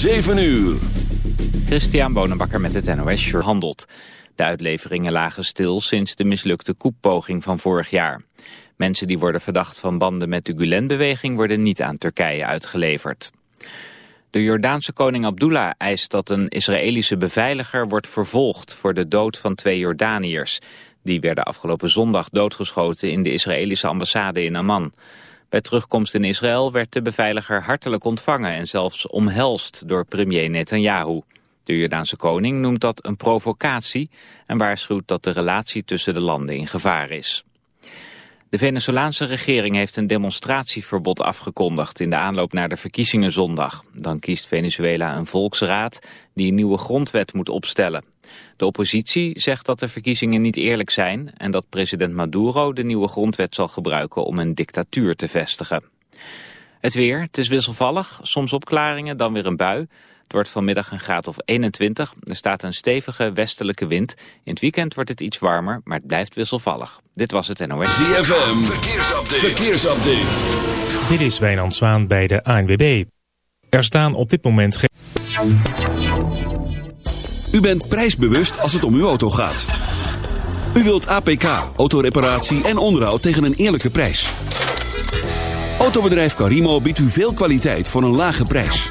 7 uur. Christian Bonenbakker met het NOS handelt. De uitleveringen lagen stil sinds de mislukte koeppoging van vorig jaar. Mensen die worden verdacht van banden met de Gulen-beweging worden niet aan Turkije uitgeleverd. De Jordaanse koning Abdullah eist dat een Israëlische beveiliger wordt vervolgd voor de dood van twee Jordaniërs. Die werden afgelopen zondag doodgeschoten in de Israëlische ambassade in Amman. Bij terugkomst in Israël werd de beveiliger hartelijk ontvangen en zelfs omhelst door premier Netanyahu. De Jordaanse koning noemt dat een provocatie en waarschuwt dat de relatie tussen de landen in gevaar is. De Venezolaanse regering heeft een demonstratieverbod afgekondigd in de aanloop naar de verkiezingen zondag. Dan kiest Venezuela een volksraad die een nieuwe grondwet moet opstellen. De oppositie zegt dat de verkiezingen niet eerlijk zijn en dat president Maduro de nieuwe grondwet zal gebruiken om een dictatuur te vestigen. Het weer, het is wisselvallig, soms opklaringen, dan weer een bui. Het wordt vanmiddag een graad of 21. Er staat een stevige westelijke wind. In het weekend wordt het iets warmer, maar het blijft wisselvallig. Dit was het NOS. ZFM, verkeersupdate. verkeersupdate. Dit is Wijnand Zwaan bij de ANWB. Er staan op dit moment geen... U bent prijsbewust als het om uw auto gaat. U wilt APK, autoreparatie en onderhoud tegen een eerlijke prijs. Autobedrijf Carimo biedt u veel kwaliteit voor een lage prijs.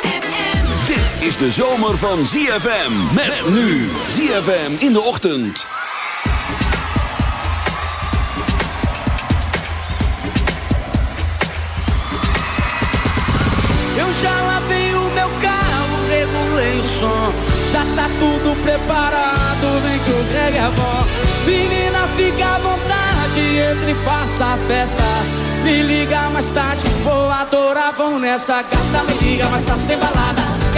Is de zomer van ZFM. Met nu. ZFM in de ochtend. Eu já lavei o meu carro, regulei o som. Já tá tudo preparado, vem que o Greg é bom. Menina, fica à vontade, entre e faça a festa. Me liga mais tarde, vou adorar, vamos nessa gata. Me liga mais tarde, tem balada.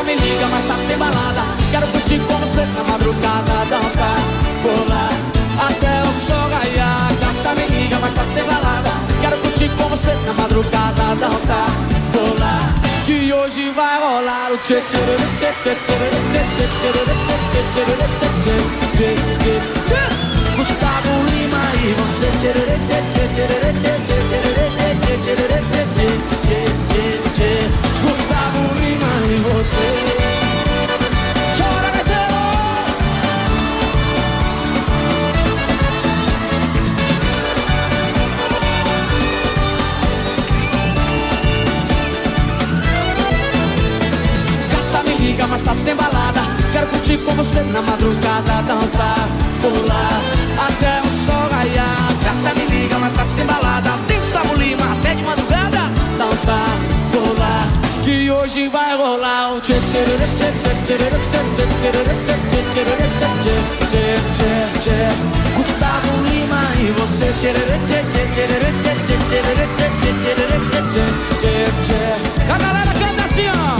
Gata, me liga, mas tá tem balada. Quero curtir com você na madrugada, dançar, pular até o sol raiar. Gata, me liga, mas tá tem balada. Quero curtir com você na madrugada, dançar, pular. Que hoje vai rolar o tchê tchê tchê tchê tchê tchê tchê tchê tchê tchê tchê tchê tchê tchê e tchê tchê tchê tchê tchê tchê tchê tchê tchê tchê tchê mais tarde tem balada. Quero curtir com você na madrugada, dançar, pular até o sol raiar. Gata, me liga, mais tarde tem balada. Tem Gustavo Lima até de madrugada, dançar. Que hoje vai rolar o tchê tchê tchê tchê tchê tchê tchê tchê tchê tchê Gustavo Lima e você tchê tchê tchê tchê tchê tchê tchê tchê tchê tchê tchê A galera assim, ó.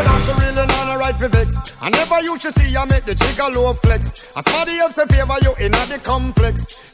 Say that she really not a right for vex. I never used to see I make the jigger low flex. As somebody else in favor you in the complex.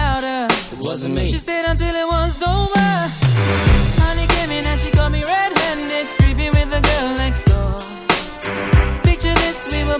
louder. Wasn't me. She stayed until it was over. Honey came in and she got me red-handed, creepy with the girl next door. Picture this, we were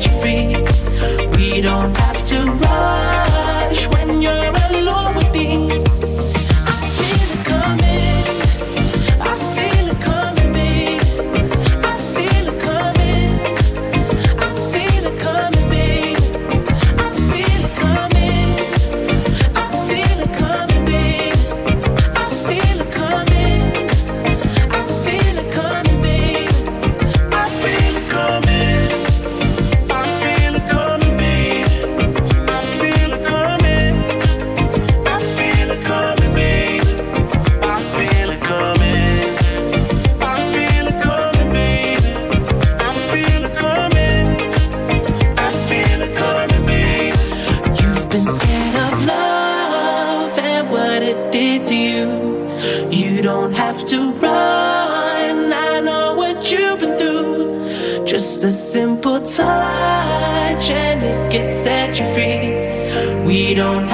set you free. Don't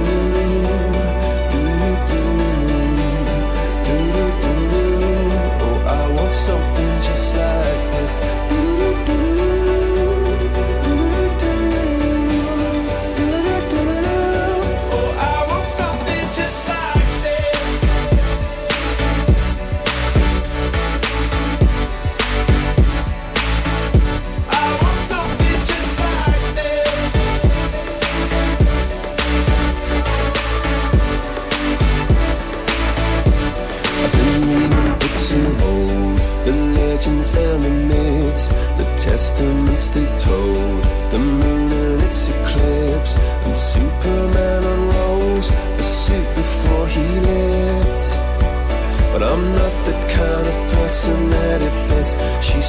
Like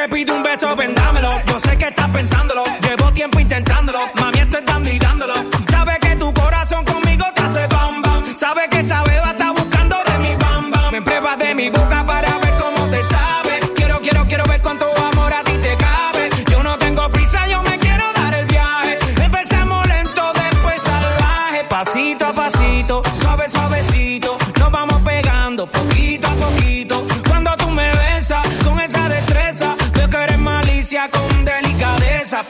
te pido un beso, vendámelo. Yo sé que estás pensándolo. Llevo tiempo intentando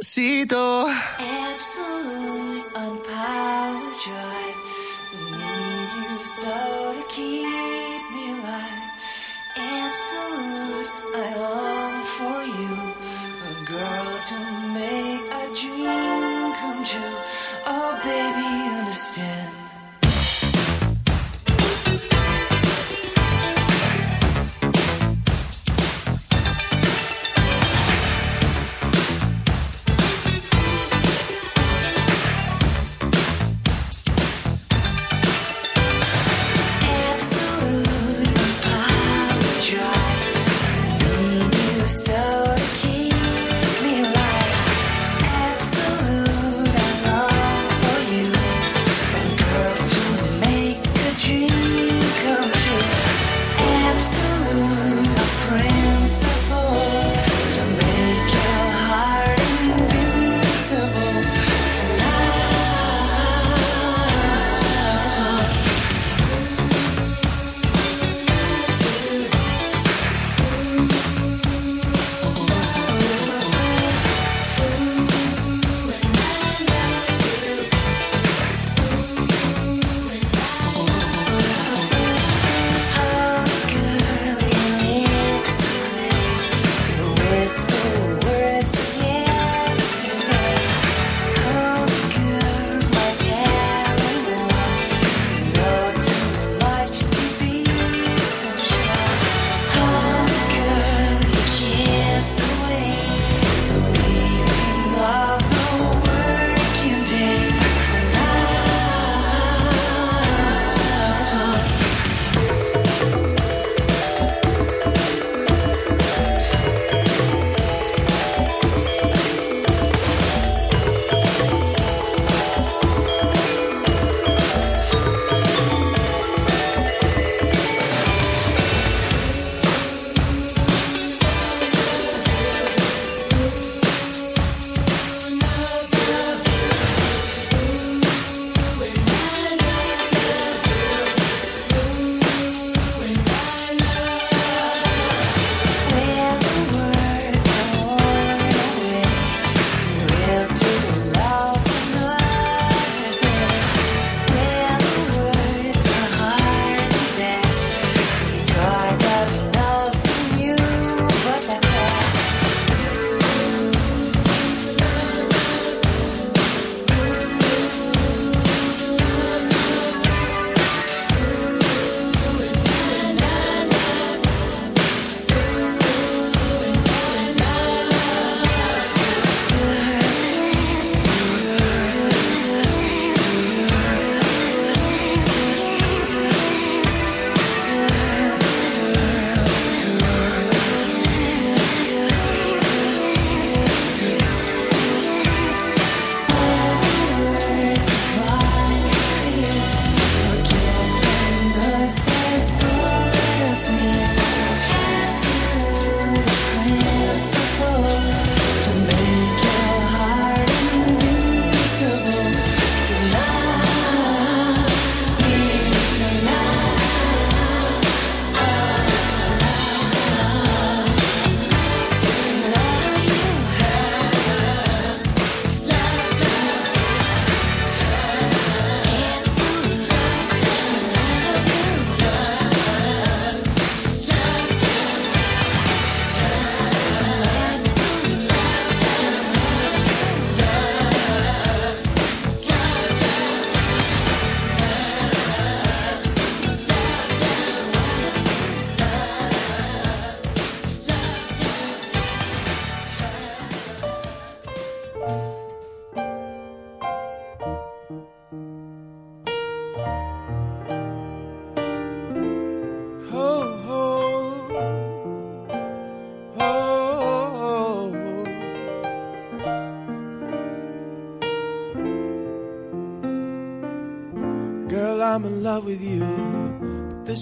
Despacito. Absolute on power drive. Need you so to keep me alive. Absolute, I long for you. A girl to make a dream come true. Oh, baby, understand.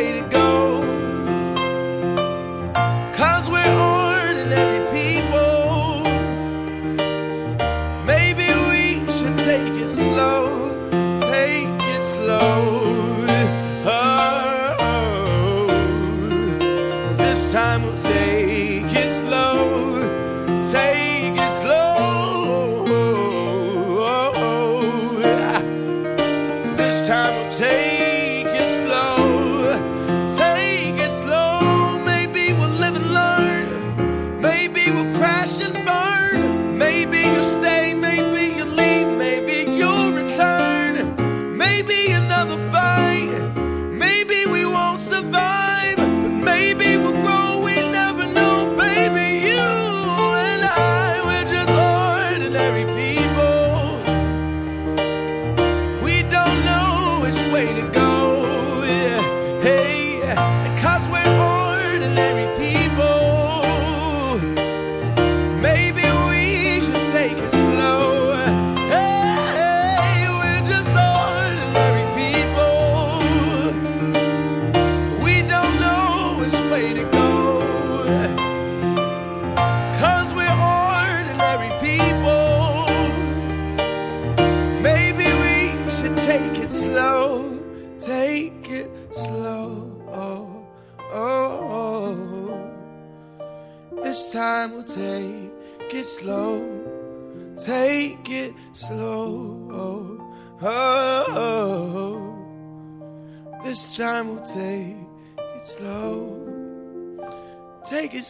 Way to go.